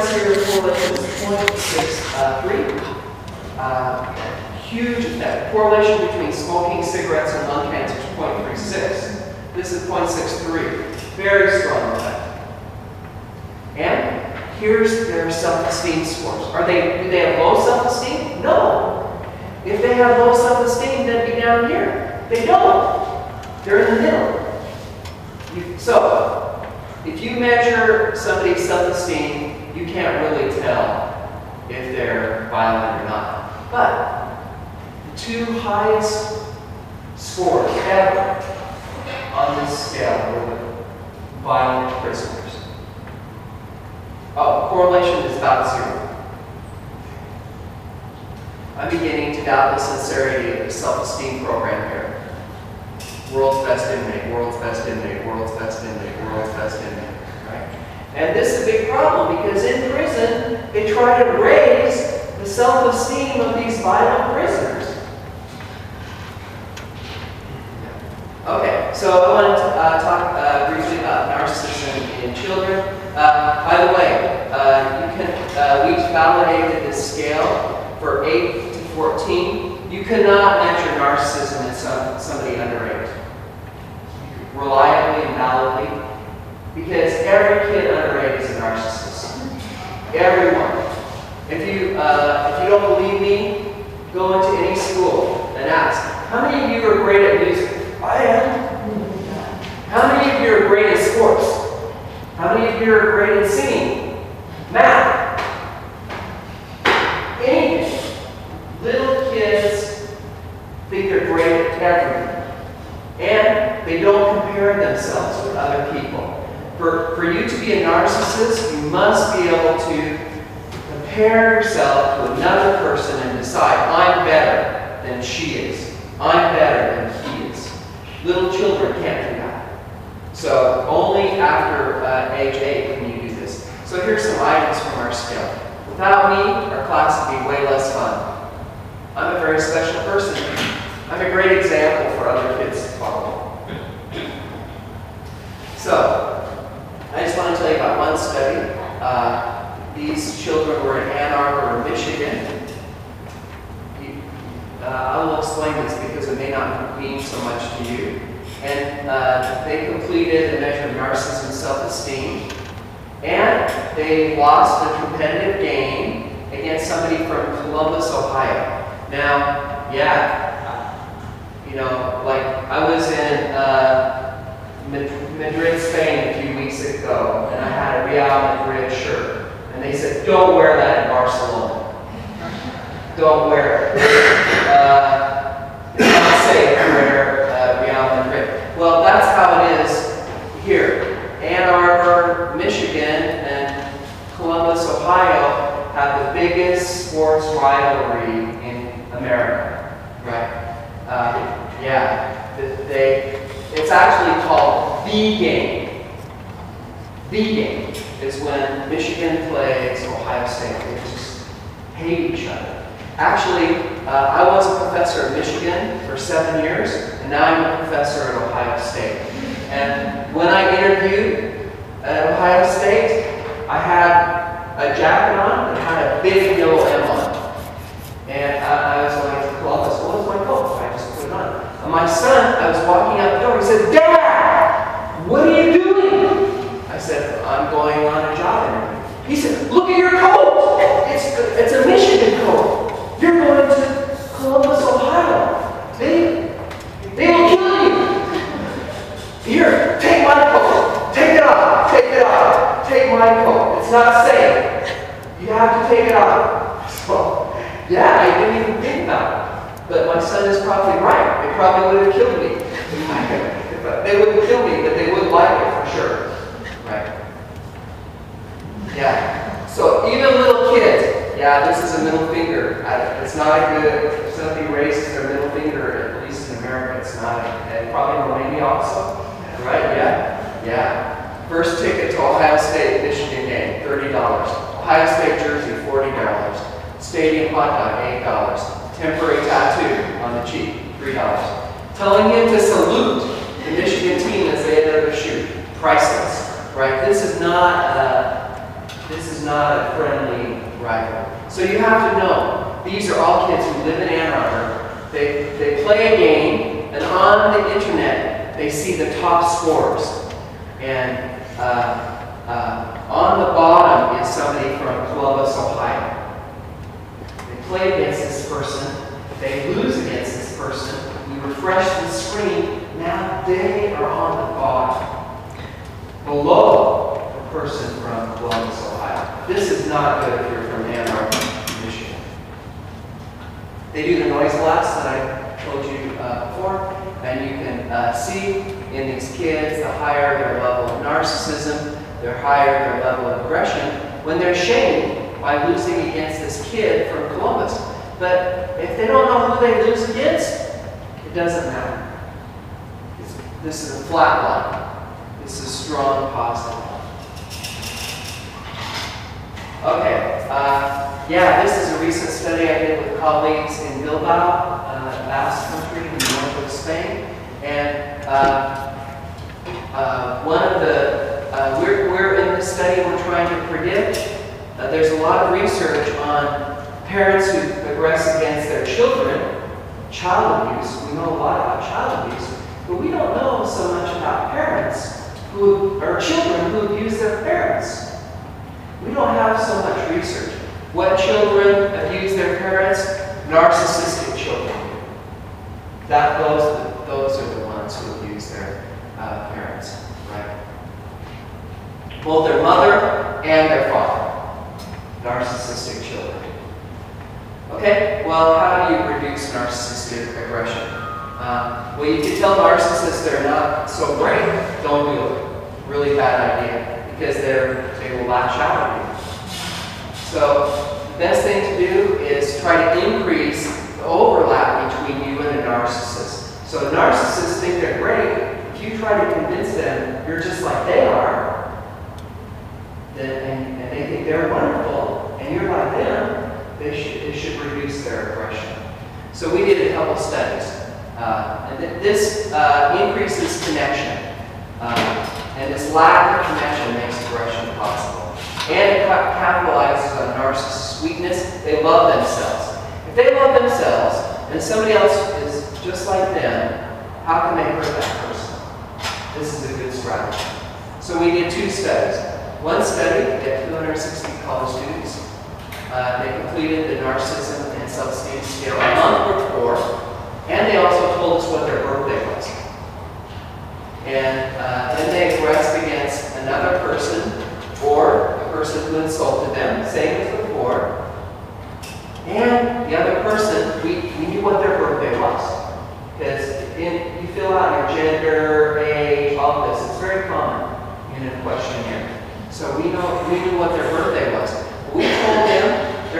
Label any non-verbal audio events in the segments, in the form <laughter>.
here, correlation is 0.63. Uh, huge effect. Correlation between smoking cigarettes and lung cancer is 0.36. This is 0.63. Very strong effect. And here's their self-esteem scores. Are they, do they have low self-esteem? No. If they have low self-esteem, they'd be down here. They don't. They're in the middle. You- So, if you measure somebody's self-esteem, can't really tell if they're violent or not. But the two highest scores ever on this scale were violent prisoners. Oh, correlation is about zero. I'm beginning to doubt the sincerity of the self-esteem program here. World's best inmate, world's best inmate, world's best inmate, world's best inmate? And this is a big problem because in prison, they try to raise the self-esteem of these violent prisoners. Okay, so I want to uh, talk uh, briefly about narcissism in children. Uh, by the way, uh, you can uh, we validated this scale for 8 to 14. You cannot measure narcissism in some, somebody under 8. Reliably and validly. Because every kid under 8 is a narcissist. Everyone. If you, uh, if you don't believe me, go into any school and ask, how many of you are great at music? I am. How many of you are great at sports? How many of you are great at singing? Math? Anything. Little kids think they're great at everything. And they don't compare themselves with other people. For, for you to be a narcissist, you must be able to compare yourself to another person and decide, I'm better than she is. I'm better than he is. Little children can't do that. So only after uh, age 8 can you do this. So here's some items from our scale. Without me, our class would be way less fun. I'm a very special person. I'm a great example for other kids to follow. So, I just want to tell you about one study. Uh, these children were in Ann Arbor, Michigan. You- uh, I will explain this because it may not mean so much to you. And uh, they completed a measure of narcissism and self-esteem. And they lost a competitive game against somebody from Columbus, Ohio. Now, yeah, you know, like I was in uh, Mad- Madrid, Spain a few weeks ago, and I had a Real Madrid shirt. And they said, don't wear that in Barcelona. Don't wear it. Uh, it's not safe to wear uh, Real Madrid. Well, that's how it is here. Ann Arbor, Michigan, and Columbus, Ohio have the biggest sports rivalry in America, right? Uh, yeah, th- they, it's actually called the game. The game is when Michigan plays Ohio State. They just hate each other. Actually, uh, I was a professor at Michigan for seven years, and now I'm a professor at Ohio State. And when I interviewed at Ohio State, I had a jacket on that had a big yellow M on. And I, I was to Columbus, what was my coat? I just put it on. And my son, I was walking out the door, he said, Dad, what are you doing? I said, I'm going on a job interview. He said, look at your coat. It's, it's a Michigan coat. You're going to Columbus, Ohio. They, they will kill you. Here, take my coat. Take it off. Take it off. Take my coat. It's not safe. You have to take it off. Yeah, I didn't even think about it. But my son is probably right. They probably would have killed me. <laughs> they wouldn't kill me, but they would like it for sure. Right? Yeah. So even little kids, yeah, this is a middle finger. It's not a good, if somebody raises their middle finger, at least in America, it's not, and probably in Romania also. Right? Yeah? Yeah. First ticket to Ohio State, Michigan game, $30. Ohio State jersey, $40. Stadium hot dog, $8. Temporary tattoo on the cheek, $3. Telling him to salute the Michigan team as they enter the shoot, priceless. Right? This is not, uh, This is not a friendly rival. So you have to know, these are all kids who live in Ann Arbor. They, they play a game, and on the internet, they see the top scores. And uh, uh, on the bottom is somebody from Columbus, Ohio. Play against this person. They lose against this person. We refresh the screen. Now they are on the bottom. Below the person from Columbus, Ohio. This is not good if you're from Ann Arbor, Michigan. They do the noise blast that I told you uh, before, and you can uh, see in these kids the higher their level of narcissism, the higher their level of aggression, when they're shamed by losing against this kid from But if they don't know who they lose against, it doesn't matter. It's, this is a flat line. This is a strong positive. Okay, uh, yeah, this is a recent study I did with colleagues in Bilbao, uh, Basque country in the north of Spain. And uh, uh, one of the, uh, we're, we're in this study, we're trying to predict. Uh, there's a lot of research on parents who aggress against their children, child abuse. We know a lot about child abuse, but we don't know so much about parents who are children who abuse their parents. We don't have so much research. What children abuse their parents? Narcissistic children. That those those are the ones who abuse their uh, parents, right? Both their mother and their father. Narcissistic well, how do you reduce narcissistic aggression? Uh, well, you can tell narcissists they're not so great. Don't do it. Really bad idea because they're they will lash out at you. So the best thing to do is try to increase the overlap between you and a narcissist. So narcissists think they're great. If you try to convince them you're just like they are, then and, and they think they're wonderful, and you're like them, they should they should reduce their aggression. So we did a couple studies, uh, and th this uh, increases connection. Uh, and this lack of connection makes aggression possible. And it capitalizes on narcissist weakness. They love themselves. If they love themselves and somebody else is just like them, how can they hurt that person? This is a good strategy. So we did two studies. One study, we had 260 college students. Uh, they completed the narcissism and self-esteem scale a month before, and they also told us what their birthday was. And uh, then they aggressed against another person or a person who insulted them, same as before. And the other person, we, we knew what their birthday was. Because you fill out your gender, age, all this. It's very common in a questionnaire. So we know we knew what their birthday was. We told them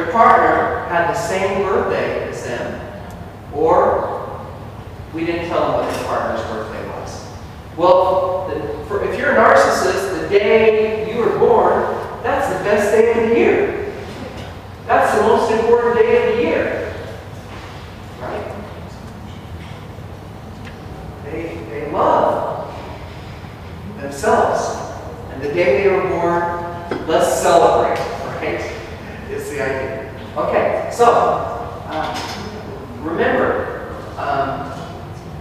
their partner had the same birthday as them, or we didn't tell them what their partner's birthday was. Well, the, for, if you're a narcissist, the day you were born, that's the best day of the year. That's the most important day of the year. Right? They, they love themselves. And the day they were born, let's celebrate. Right? Is the idea. Okay, so uh, remember, um,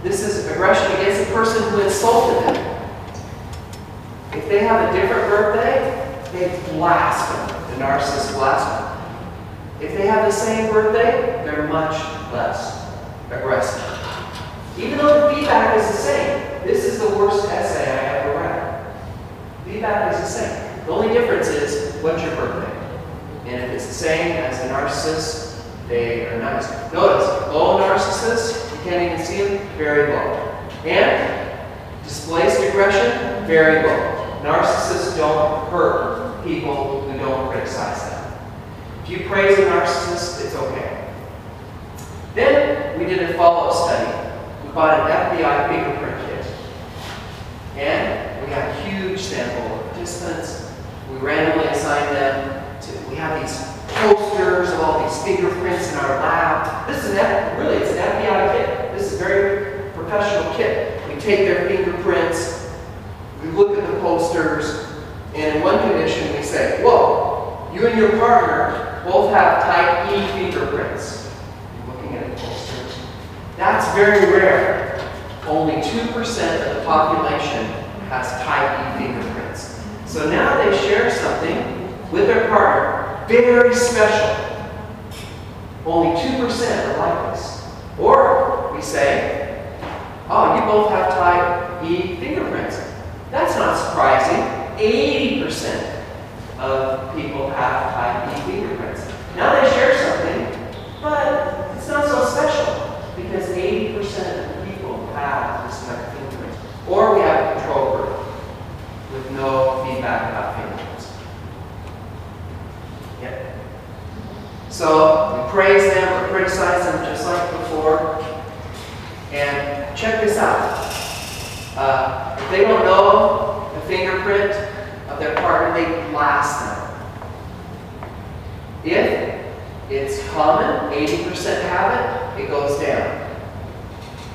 this is aggression against the person who insulted them. If they have a different birthday, they blast them. The narcissist blasts them. If they have the same birthday, they're much less aggressive. Even though the feedback is the same, this is the worst essay I ever read. Feedback is the same. The only difference is what's your birthday? And if it's the same as the narcissist, they are nice. Notice, low narcissists, you can't even see them, very low. And displaced aggression, very low. Narcissists don't hurt people who don't criticize them. If you praise a narcissist, it's okay. Then we did a follow-up study. We bought an FBI fingerprint kit. And we got a huge sample of participants. We randomly assigned them to, we have these posters of all these fingerprints in our lab. This is an, really, it's an FBI kit. This is a very professional kit. We take their fingerprints, we look at the posters, and in one condition we say, whoa, you and your partner both have type E fingerprints. You're looking at a poster. That's very rare. Only 2% of the population has type E fingerprints. So now they share something with their partner, very special. Only 2% are like this. Or we say, oh, you both have type E fingerprints. That's not surprising. 80% of people have type E fingerprints. Now they share something, but it's not so special because 80% of people have this type of fingerprints. Or we have a control group with no feedback about fingerprints. Yep. So we praise them or criticize them just like before. And check this out. Uh, if they don't know the fingerprint of their partner, they blast them. If it's common, 80% have it, it goes down.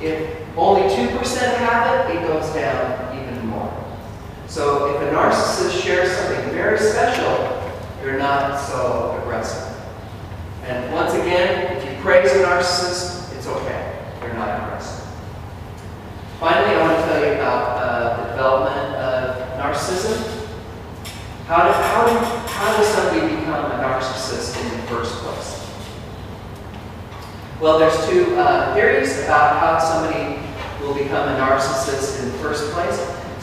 If only 2% have it, it goes down even more. So if a narcissist shares something very special, you're not so aggressive. Again, if you praise a narcissist, it's okay. You're not aggressive. Finally, I want to tell you about uh, the development of narcissism. How, do, how, do, how does somebody become a narcissist in the first place? Well, there's two uh, theories about how somebody will become a narcissist in the first place.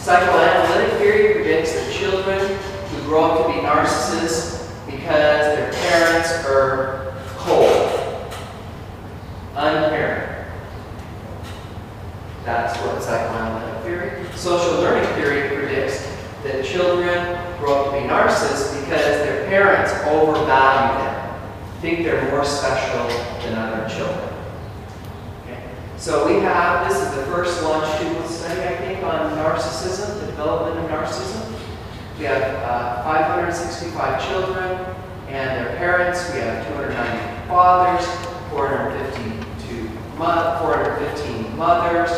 Psychoanalytic theory predicts that children who grow up to be narcissists because their parents are uncaring. That's what psychoanalytic theory. Social learning theory predicts that children grow up to be narcissists because their parents overvalue them, think they're more special than other children. Okay? So we have, this is the first longitudinal study, I think, on narcissism, the development of narcissism. We have uh, 565 children and their parents. We have 290 fathers, 452 mo 415 mothers.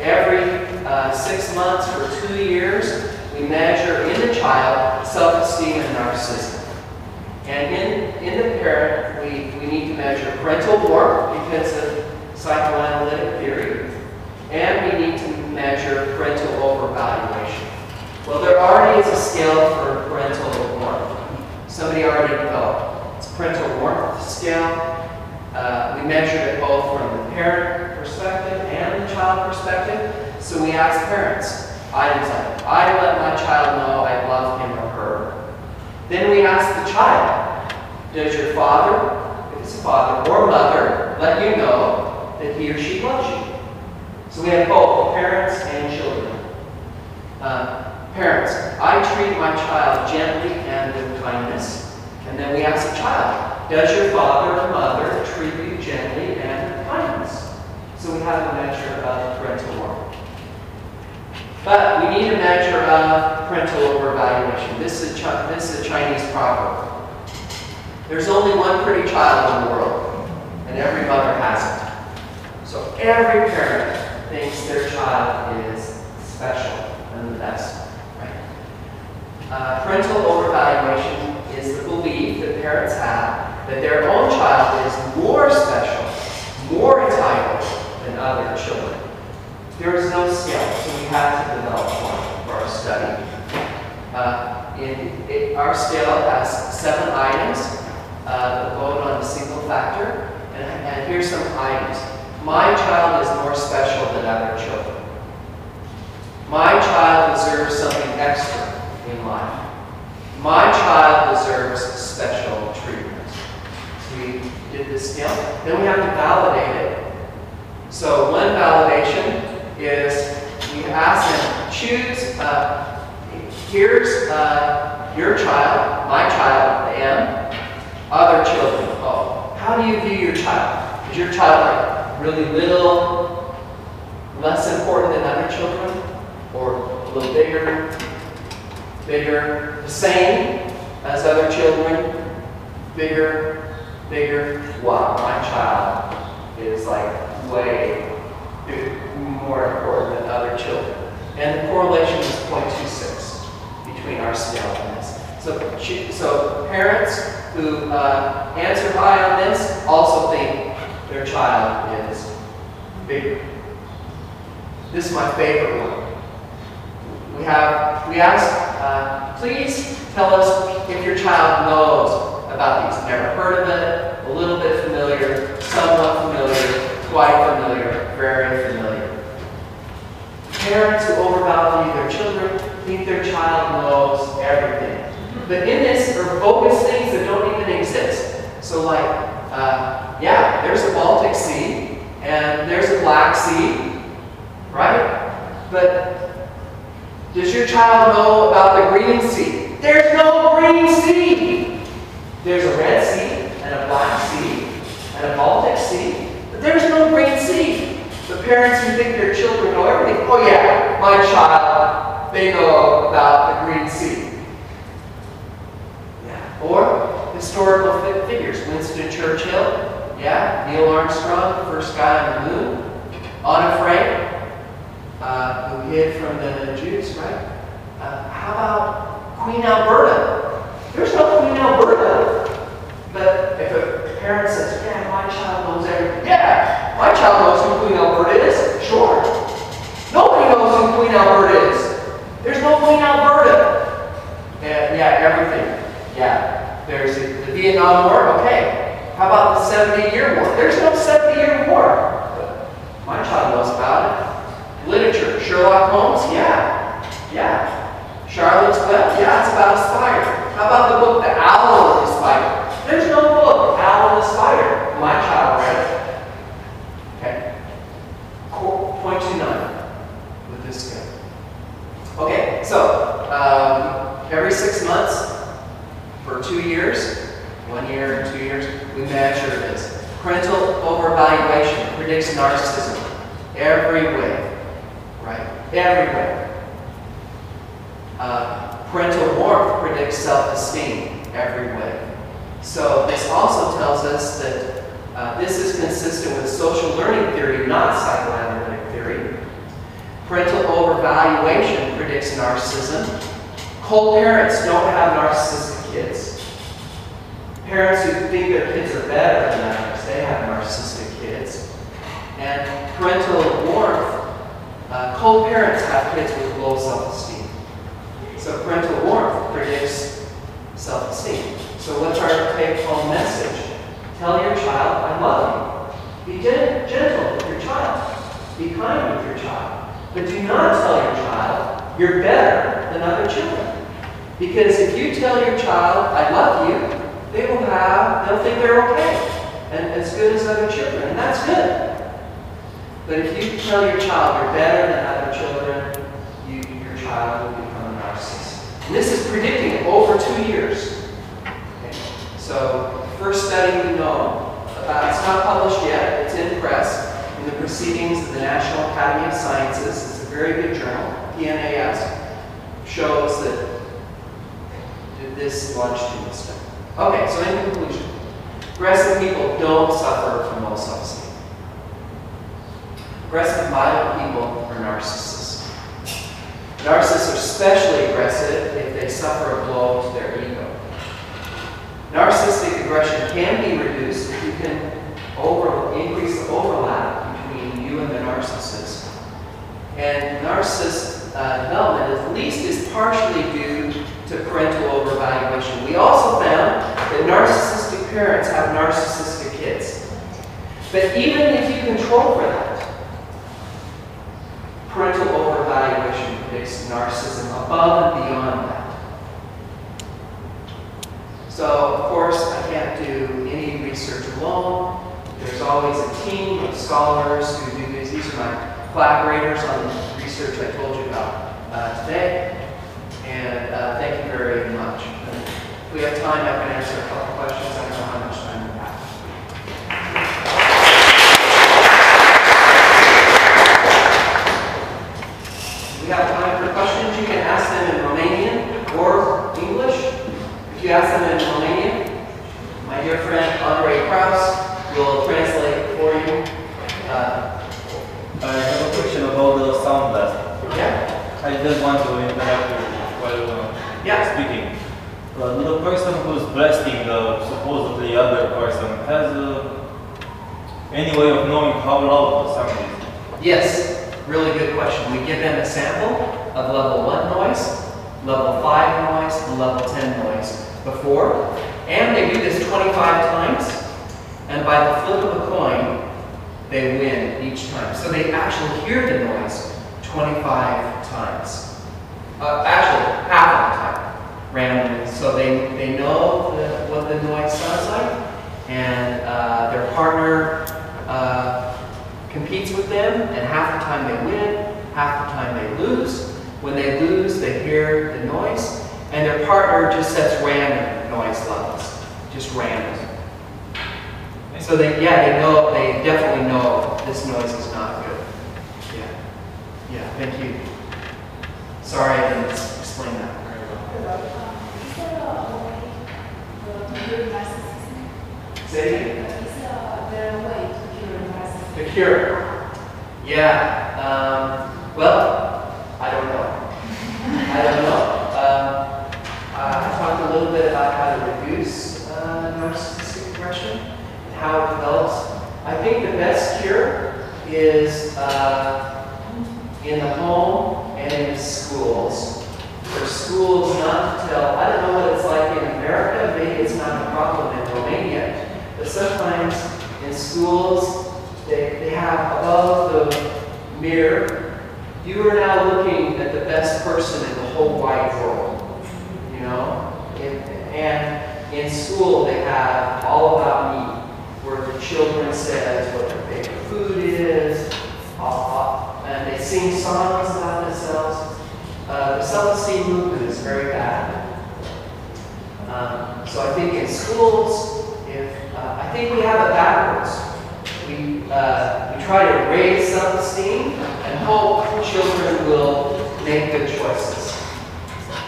Every uh, six months for two years, we measure in the child self-esteem and narcissism. And in, in the parent, we, we need to measure parental warmth because of psychoanalytic theory. And we need to measure parental overvaluation. Well, there already is a scale for parental warmth. Somebody already developed. It's parental warmth scale. Uh, we measured it both from the parent perspective and the child perspective. So we asked parents items like, I let my child know I love him or her. Then we ask the child, does your father, if it's a father or mother, let you know that he or she loves you? So we have both parents and children. Uh, parents, I treat my child gently and with kindness. And then we ask the child, does your father or mother treat you gently and kindness? So we have a measure of parental warmth. But we need a measure of parental overvaluation. This is, this is a Chinese proverb. There's only one pretty child in the world, and every mother has it. So every parent thinks their child is special and the best. Right? Uh, parental overvaluation is the belief that parents have that their own child is more special, more entitled than other children. There is no scale, so we had to develop one for our study. Uh, in, our scale has seven items uh, vote on a single factor, and, and here's some items. My child is more special than other children. My child deserves something extra in life. My child deserves special treatment. We did this scale. Then we have to validate it. So one validation is we ask them, choose, uh, here's uh, your child, my child, M, other children. Oh, how do you view your child? Is your child like really little, less important than other children? Or a little bigger, bigger, the same as other children, bigger, bigger? Wow, my child is like way more important than other children. And the correlation is 0.26 between our scale and this. So, so parents who uh, answer high on this also think their child is bigger. This is my favorite one. We have, we ask, uh, please tell us if your child knows about these. Never heard of it, a little bit familiar, somewhat familiar, quite familiar, very familiar. Parents who overvalue their children think their child knows everything. But in this are bogus things that don't even exist. So like, uh, yeah, there's a Baltic Sea, and there's a Black Sea, right? But does your child know about the Green Sea? There's no Green Sea! There's a Red Sea, and a Black Sea, and a Baltic Sea, but there's no Green Sea. The parents who think their children know everything, oh yeah, my child, they know about the Green Sea. Yeah. Or historical fi- figures, Winston Churchill, yeah, Neil Armstrong, first guy on the moon, Anna Frank, uh, who hid from the Jews, right? Uh, how about Queen Alberta? There's no Queen Alberta. But if a parent says, yeah, my child knows everything. Yeah, my child knows who Queen Alberta is. Sure. Nobody knows who Queen Alberta is. There's no Queen Alberta. Yeah, yeah, everything. Yeah. There's the, Vietnam War. Okay. How about the 70 year war? There's no 70 year war. But my child knows about it. Literature. Sherlock Holmes? Yeah. Yeah. Charlotte's Web? Yeah, it's about a spider. How about the book The Owl and the Spider? There's no book, Owl and the Spider. My child read it. Okay. Point two nine with this guy. Okay, so um, every six months for two years, one year, two years, we measure this. Parental overvaluation predicts narcissism every way, right? Every way. Uh, parental warmth self-esteem every way. So this also tells us that uh, this is consistent with social learning theory, not psychoanalytic theory. Parental overvaluation predicts narcissism. Cold parents don't have narcissistic kids. Parents who think their kids are better than others, they have narcissistic kids. And parental warmth, uh, cold parents have kids with low self-esteem. So parental warmth predicts self-esteem. So what's our take-home message? Tell your Be gen- gentle with your child. Be kind with your child. But do not tell your child you're better than other children. Because if you tell your child, I love you, they will have, they'll think they're okay. And as good as other children. And that's good. But if you tell your child you're better than other children, you, your child will become a narcissist. And this is predicting over two years. Okay. So, first study we know about, it's not published yet, it's in press, in the Proceedings of the National Academy of Sciences. It's a very good journal, PNAS, shows that this longitudinal study. Okay, so in conclusion, aggressive people don't suffer from low self-esteem. Aggressive, violent people are narcissists. Narcissists are especially aggressive if they suffer a blow to their ego. Narcissistic aggression can be reduced if you can over, increase the overlap between you and the narcissist. And narcissist uh, development at least is partially due to parental overvaluation. We also found that narcissistic parents have narcissistic kids. But even if you control for that, parental overvaluation predicts narcissism above and beyond that. So, of course, I can't do any research alone. There's always a team of scholars who do this. These are my collaborators on the research I told you about uh, today. And uh, thank you very much. If we have time, I can answer a couple questions. I don't know how much time we have. We have time for questions. You can ask them in Romanian or English. If you ask them in Romanian, my dear friend Andre Kraus will translate for you. Uh, I have a question about the sound blast. yeah? I just want to interact with you while uh, Yeah. speaking. But the person who's blasting the supposedly other person has uh, any way of knowing how loud the sound is. Yes, really good question. We give them a sample of level one noise, level five noise, and level 10 noise before. And they do this 25 times. And by the flip of a coin, they win each time. So they actually hear the noise 25 times. Uh, actually, half randomly. So they, they know the, what the noise sounds like, and uh, their partner uh, competes with them, and half the time they win, half the time they lose. When they lose, they hear the noise, and their partner just sets random noise levels, just random. So they, yeah, they know, they definitely know this noise is not good. Yeah, yeah, thank you. Sorry I didn't explain that very well. Is there a way to cure narcissism? Say again. The cure. Yeah. Um, well, I don't know. I don't know. Um, I talked a little bit about how to reduce uh, narcissistic aggression and how it develops. I think the best cure is uh, in the home and in schools. For schools not to tell, I don't know what it's like in America, maybe it's not a problem in Romania, but sometimes in schools, they, they have above the mirror, you are now looking at the best person in the whole wide world. You know? And, in school, they have all about me, where the children says what their favorite food is, uh, uh, and they sing songs about themselves. Uh, the self-esteem movement is very bad. Um, so I think in schools, if uh, I think we have it backwards. We, uh, we try to raise self-esteem and hope children will make good choices.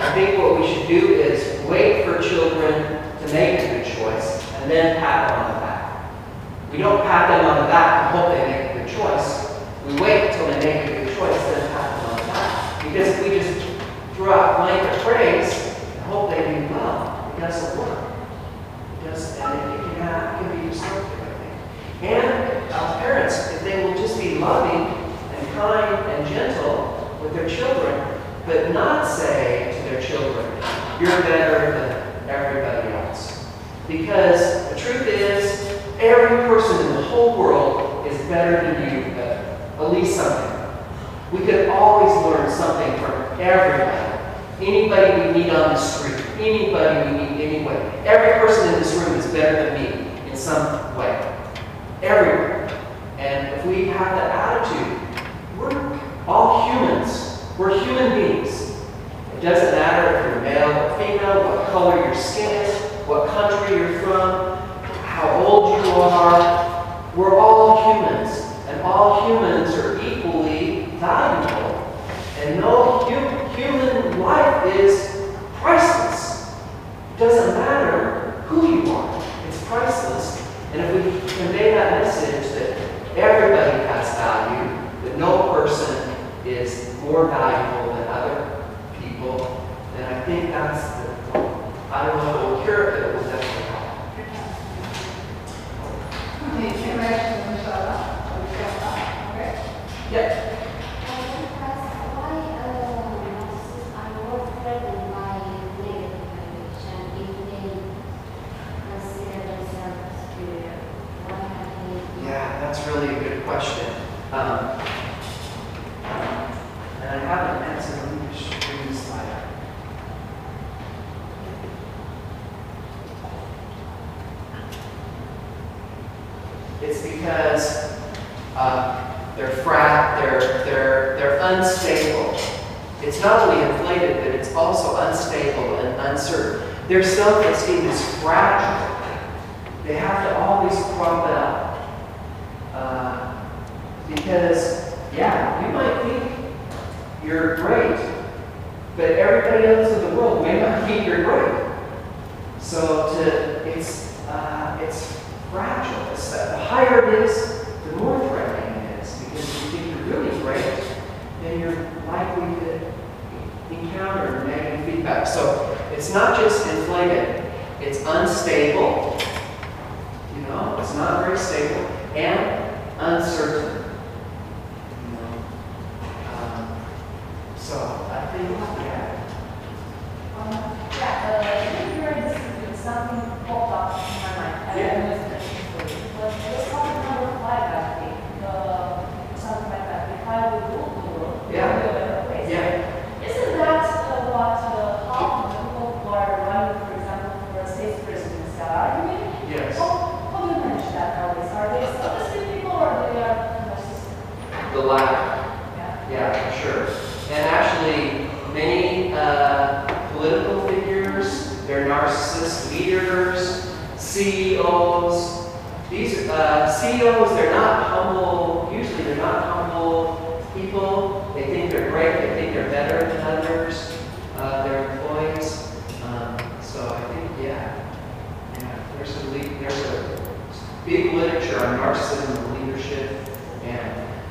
I think what we should do is wait for children to make a good choice and then pat them on the back. We don't pat them on the back and hope they make a good choice. We wait until they make a good choice, then pat them on the back. Because if we just throw out blanket praise and hope they do well, it doesn't work. It does, and it can, have, it can be destructive, I think. And our parents, if they will just be loving and kind and gentle with their children, but not say to their children, you're better than everybody else. Because the truth is, every person in the whole world is better than you at least something. We could always learn something from everybody. Anybody we meet on the street, anybody we meet anyway. Every person in this room is better than me in some way. Everyone. And if we have that attitude, we're all humans. We're human beings. It doesn't matter if you're male or female, what color your skin is, what country you're from, how old you are. We're all humans. And all humans are equally valuable. And no hu- human life is priceless. It doesn't matter who you are, it's priceless. And if we convey that message that everybody has value, that no person is more valuable than other people, then I think that's the, I don't know if it will cure it, but it will definitely help. Okay, can I ask you, Okay. Yep. I want to ask why uh, narcissists are more threatened by negative evaluation if they consider themselves superior? Why have they? Yeah, that's really a good question. Um, and I have an answer. Let me just bring this slide up. It's because uh, they're frat, they're they're they're unstable. It's not only inflated, but it's also unstable and uncertain. Their self-esteem is fragile. They have to always prop it up. Uh, because, yeah, you might think you're great, but everybody else in the world may not think you're great. So to, it's, uh, it's fragile. It's, uh, the higher it is, the more threatening it is. Because if you think you're really great, then you're likely to encounter negative feedback. So It's not just inflated, it's unstable. You know, it's not very stable and uncertain. You know, um, so I think, yeah, Um, Yeah, uh, when you read this, something popped up in my mind. I Yeah. don't know if that's true. But there's something number five, I think, uh, something like that. If I would rule the world, it would be Yeah. a better place. yeah, Isn't that uh, what uh, half of the people who are running, for example, for a state presidency are arguing? yes. How, how do you manage that nowadays? Are they self-esteem people or they are narcissistic? The latter. Yeah. Yeah, for sure. And actually, many uh, political figures, they're narcissist leaders, CEOs. These uh, CEOs, they're not humble, usually they're not humble people. They think they're great, they think they're better than others, uh, their employees. Um, so I think, yeah, yeah, there's a, le- there's a big literature on narcissism and leadership. And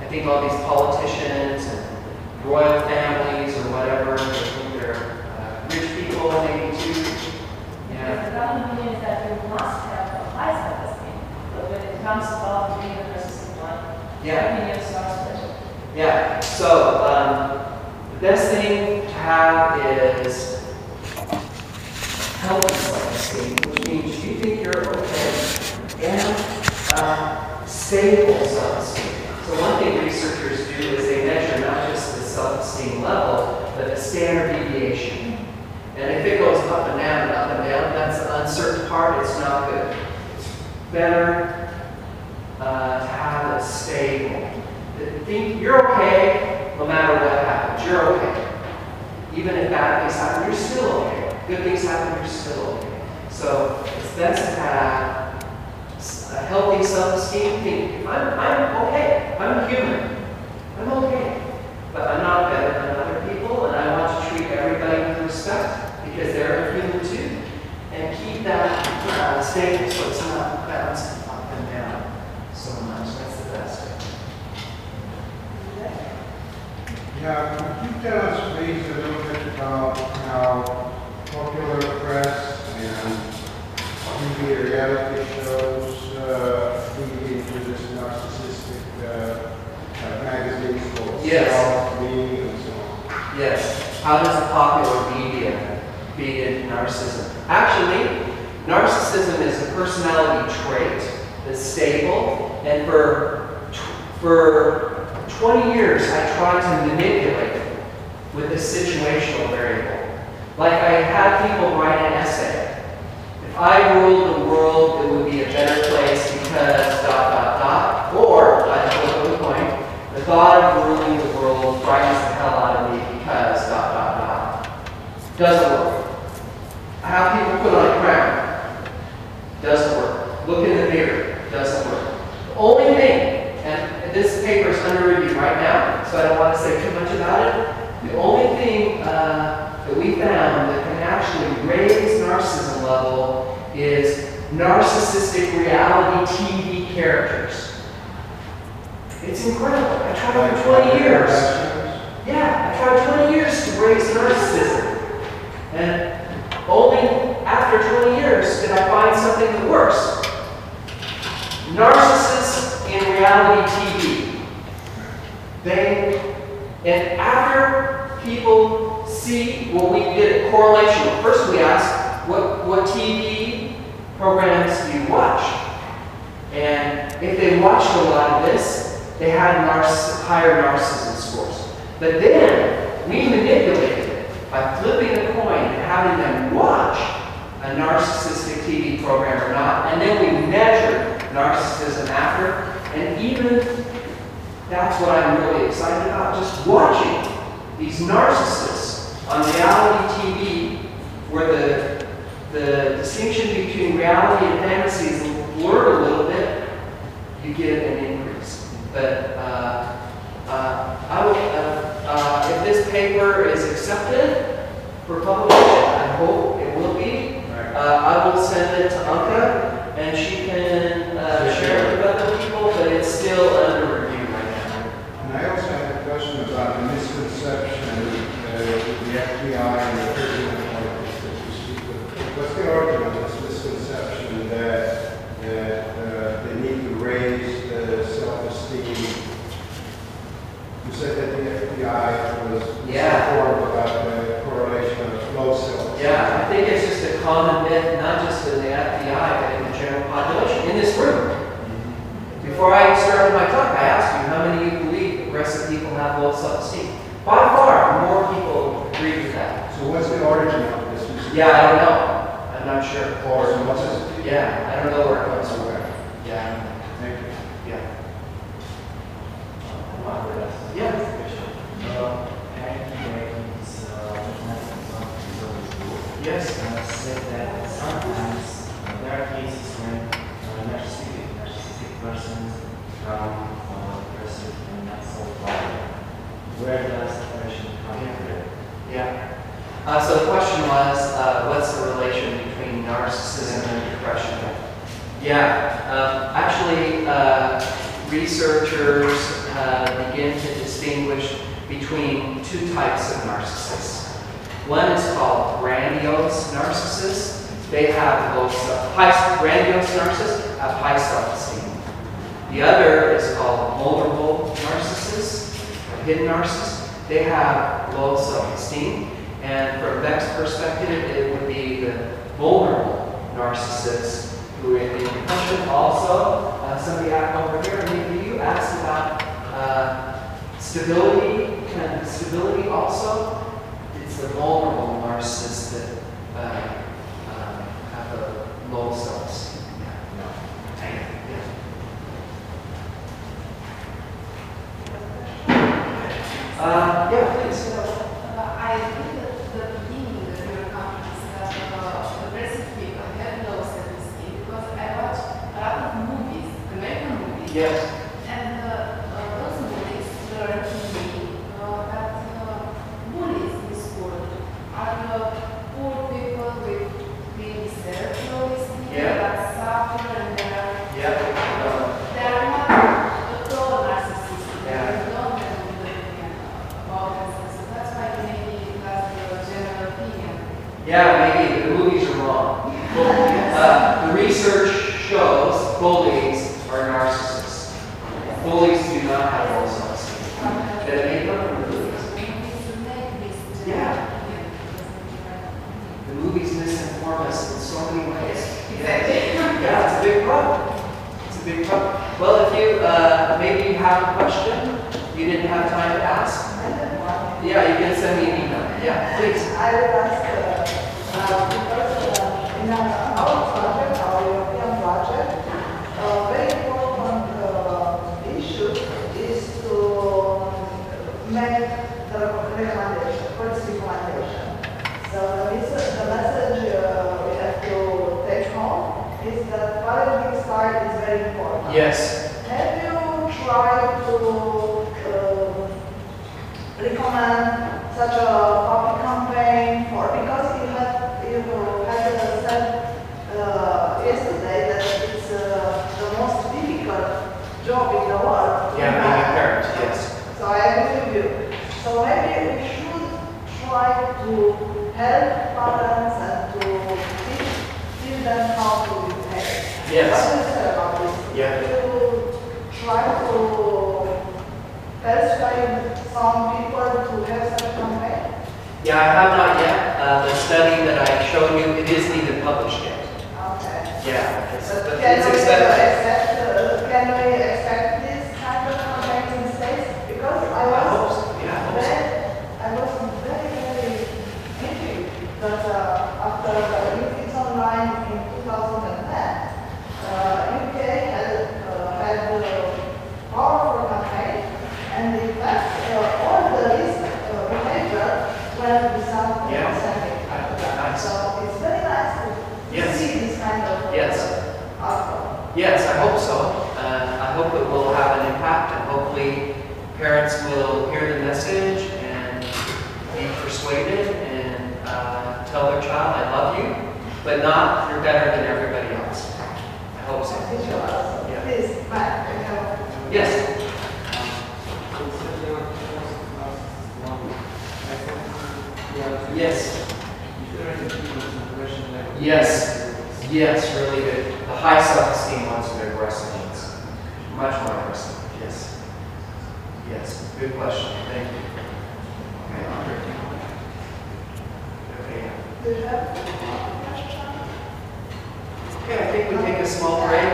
I think all these politicians and royal families or whatever, they think they're uh, rich people maybe too. Yeah, Because the common opinion is that you must have a high self-esteem, but when it comes about being a narcissistic one, yeah, opinions are special. yeah. So um, the best thing to have is healthy self-esteem, which means you think you're okay, and uh, stable self-esteem. So one thing researchers do is they measure not just the self-esteem level, but the standard deviation. And if it goes up and down and up and down, that's the uncertain part, it's not good. It's better uh, to have it stable. Think you're okay no matter what happens, you're okay. Even if bad things happen, you're still okay. Good things happen, you're still okay. So it's best to have a healthy self-esteem. Think, I'm, I'm okay, I'm human, I'm okay. But I'm not better than other people, and I want to treat everybody with respect because they're a human too. And keep that uh, stable so it's not bouncing up and down so much. That's the best. Yeah, could you tell us please a little bit about how popular press and TV reality shows uh, into this narcissistic uh, uh, magazines called Yes. Self-Me and so on? Yes. How does the popular media feed into narcissism? Actually, narcissism is a personality trait that's stable, and for for 20 years I tried to manipulate it with the situational variable. Like I had people write an essay. I ruled the world, it would be a better place because dot dot dot. Or I flip the point, The thought of ruling the world frightens the hell out of me because dot dot dot. Doesn't work. Have people put on a crown. Doesn't work. Look in the mirror. Doesn't work. The only thing, and this paper is under review right now, so I don't want to say too much about it. The only thing uh, that we found that can actually raise narcissism level is narcissistic reality TV characters. It's incredible. I tried for 20 years. Yeah, I tried 20 years to raise narcissism. And only after 20 years did I find something that works. Narcissists in reality TV. They, and after people see, well, we did a correlation. First we asked, what, what TV programs you watch? And if they watched a lot of this, they had higher narcissism scores. But then we manipulated it by flipping a coin and having them watch a narcissistic TV program or not, and then we measured narcissism after, and even that's what I'm really excited about, just watching these narcissists on reality TV where the, the distinction between reality and fantasy is blurred a little bit, you get an increase. But uh, uh, I will, uh, uh, if this paper is accepted for publication, I hope it will be, uh, I will send it to Anka, and she can uh, share it with other people, but it's still under review right now. And I also have a question about the misconception uh, with the FBI and the prison authorities that you before I started my talk, I asked you, how many of you believe aggressive people have low self-esteem? By far, more people agree with that. So what's the origin of this? Yeah, I don't know. I'm not sure. Or what's this? Yeah, I don't know where it comes from. Somewhere. Yeah, Thank you. yeah. Yeah. Yeah. Uh, and there is, uh, mathematics is good. Yes. Uh, said that sometimes uh, there are cases when uh, narcissistic, narcissistic persons become uh, aggressive and not so violent. Where does depression come from? Yeah. Uh, so the question was, uh, what's the relation between narcissism and depression? Yeah, um, actually, uh, researchers uh, begin to distinguish between two types of narcissists. One is called grandiose narcissists. They have low self, high, grandiose narcissists have high self-esteem. The other is called vulnerable narcissists, or hidden narcissists. They have low self-esteem. And from Beck's perspective, it would be the vulnerable narcissists who in the depression also, uh, somebody asked over here, maybe you asked about uh, stability, Can stability also. It's the vulnerable narcissists that uh, uh, have a low self-esteem. Yeah. Hang on. Yeah. Uh, yeah, please. Uh, I agree that the beginning that you were coming is that uh, aggressive people have low self-esteem because I watch a lot of movies, American movies, Yes. and uh, uh, those movies learn to me uh, that uh, bullies in school are uh, poor people with being self-esteem, Yeah. that suffer and they are Yep. Uh, They are not at all narcissistic. Yeah. They don't have a good opinion about themselves. So that's why maybe that's the general opinion. Yeah, maybe the movies are wrong. Uh, the research shows bullies are narcissists. Bullies do not have low self-esteem. Did I make up from the movies? Yeah. The movies misinform us in so many ways. Exactly. Yeah, it's a big problem. It's a big problem. Well, if you, uh, maybe you have a question you didn't have time to ask, yeah, you can send me an email. Yeah, please. I will ask, uh, uh, because uh, in our our project, our European project, a very important uh, issue is to make the recommendation, policy recommendation. So the message, the message uh, we have to take home is that parenting style is very important. Yes. Have you tried to uh, recommend such a copy campaign for, because you had, you had said uh, yesterday that it's uh, the most difficult job in the world. Yeah, being a parent, yes. So I agree with you. So maybe we should try to help parents and to teach, teach them how to behave. Yes. What do you say about this? Yeah. To try to persuade some people to have such campaign? Yeah, I have not yet. Uh, the study that I showed you, it isn't even published yet. Okay. Yeah, it's, But but it's we expected. expect, uh, can we expect this kind of campaign in States? Because I I was hope so. Yeah, I hope so. very, I was very, very intrigued that uh, after the Olympics online in 2010, uh, UK had, uh, had a powerful campaign and in fact, uh, all the risk uh, behavior went without Yeah. consenting. I- nice. So it's very nice to Yes. see this kind of Yes. uh, outcome. Yes, so. Uh, I hope it will have an impact and hopefully parents will hear the message and be persuaded and uh, tell their child, I love you, but not, you're better than everybody else. I hope so. Yeah. Please, Matt, can you Yes. Yes. Yes. Yes, really good. The high self-esteem ones are the aggressive ones. Much more aggressive. Yes. Yes. Good question. Thank you. Okay, Andre. Okay. do you have a question?